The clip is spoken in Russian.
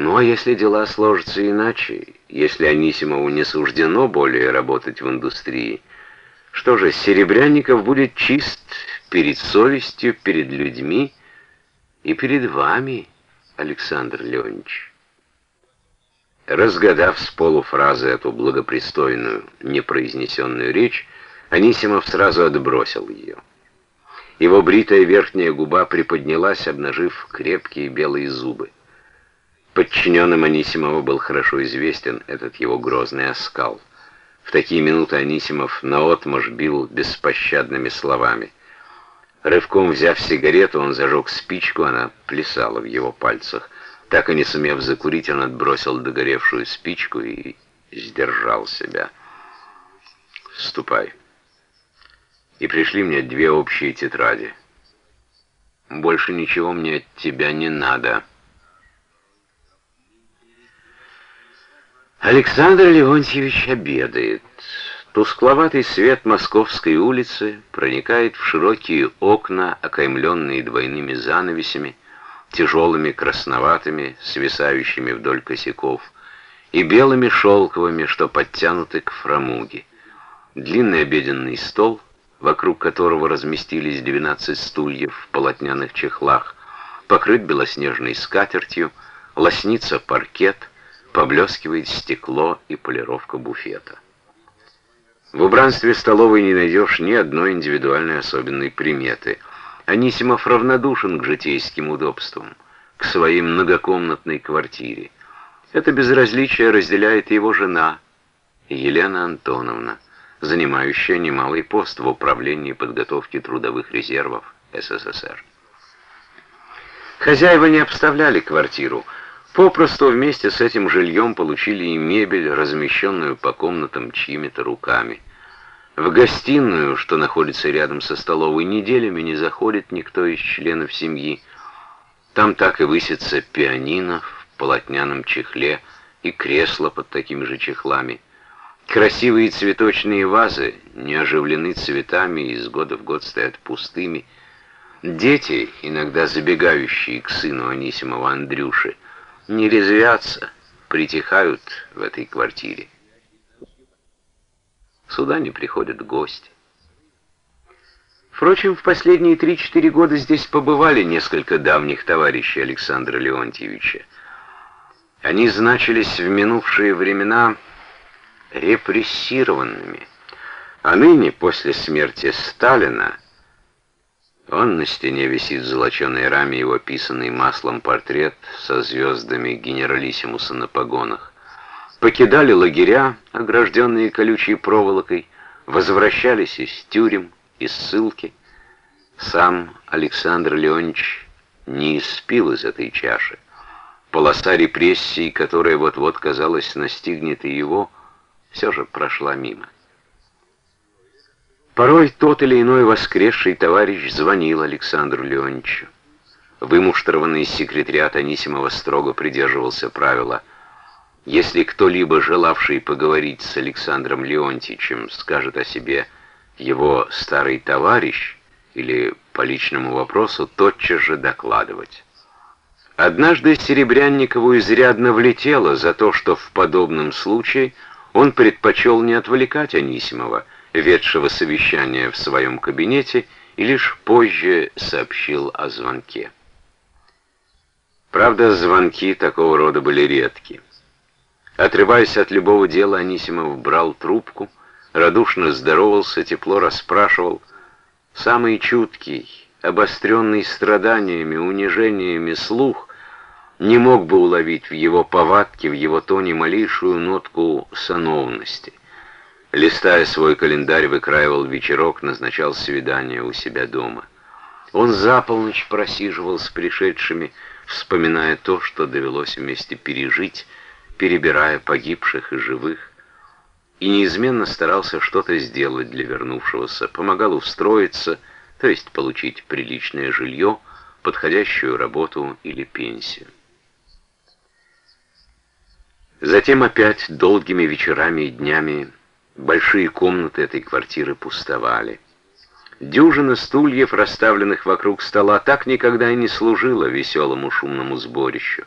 Ну а если дела сложатся иначе, если Анисимову не суждено более работать в индустрии, что же, Серебрянников будет чист перед совестью, перед людьми и перед вами, Александр Леонидович. Разгадав с полуфразы эту благопристойную, непроизнесенную речь, Анисимов сразу отбросил ее. Его бритая верхняя губа приподнялась, обнажив крепкие белые зубы. Подчиненным Анисимова был хорошо известен этот его грозный оскал. В такие минуты Анисимов наотмашь бил беспощадными словами. Рывком взяв сигарету, он зажег спичку, она плясала в его пальцах. Так и не сумев закурить, он отбросил догоревшую спичку и сдержал себя. «Ступай. И пришли мне две общие тетради. Больше ничего мне от тебя не надо». Александр Леонтьевич обедает. Тускловатый свет Московской улицы проникает в широкие окна, окаймленные двойными занавесями, тяжелыми красноватыми, свисающими вдоль косяков, и белыми шелковыми, что подтянуты к фрамуге. Длинный обеденный стол, вокруг которого разместились двенадцать стульев в полотняных чехлах, покрыт белоснежной скатертью, лоснится паркет, поблескивает стекло и полировка буфета. В убранстве столовой не найдешь ни одной индивидуальной особенной приметы. Анисимов равнодушен к житейским удобствам, к своей многокомнатной квартире. Это безразличие разделяет его жена, Елена Антоновна, занимающая немалый пост в управлении подготовки трудовых резервов СССР. Хозяева не обставляли квартиру, Попросту вместе с этим жильем получили и мебель, размещенную по комнатам чьими-то руками. В гостиную, что находится рядом со столовой, неделями не заходит никто из членов семьи. Там так и высится пианино в полотняном чехле и кресло под такими же чехлами. Красивые цветочные вазы не оживлены цветами и из года в год стоят пустыми. Дети, иногда забегающие к сыну Анисимова Андрюши, не резвятся, притихают в этой квартире. Сюда не приходят гости. Впрочем, в последние три-четыре года здесь побывали несколько давних товарищей Александра Леонтьевича. Они значились в минувшие времена репрессированными, а ныне, после смерти Сталина, он на стене висит в золоченой раме его писанный маслом портрет со звездами генералиссимуса на погонах. Покидали лагеря, огражденные колючей проволокой, возвращались из тюрем, из ссылки. Сам Александр Леонидович не испил из этой чаши. Полоса репрессий, которая вот-вот, казалось, настигнет и его, все же прошла мимо. Порой тот или иной воскресший товарищ звонил Александру Леонидовичу. Вымуштрованный секретариат Анисимова строго придерживался правила «Если кто-либо, желавший поговорить с Александром Леонтьевичем, скажет о себе его старый товарищ или по личному вопросу, тотчас же докладывать». Однажды Серебрянникову изрядно влетело за то, что в подобном случае он предпочел не отвлекать Анисимова, ведшего совещание в своем кабинете, и лишь позже сообщил о звонке. Правда, звонки такого рода были редки. Отрываясь от любого дела, Анисимов брал трубку, радушно здоровался, тепло расспрашивал. Самый чуткий, обостренный страданиями, унижениями слух не мог бы уловить в его повадке, в его тоне малейшую нотку сановности. Листая свой календарь, выкраивал вечерок, назначал свидание у себя дома. Он за полночь просиживал с пришедшими, вспоминая то, что довелось вместе пережить, перебирая погибших и живых, и неизменно старался что-то сделать для вернувшегося, помогал устроиться, то есть получить приличное жилье, подходящую работу или пенсию. Затем опять долгими вечерами и днями Большие комнаты этой квартиры пустовали. Дюжина стульев, расставленных вокруг стола, так никогда и не служила веселому шумному сборищу.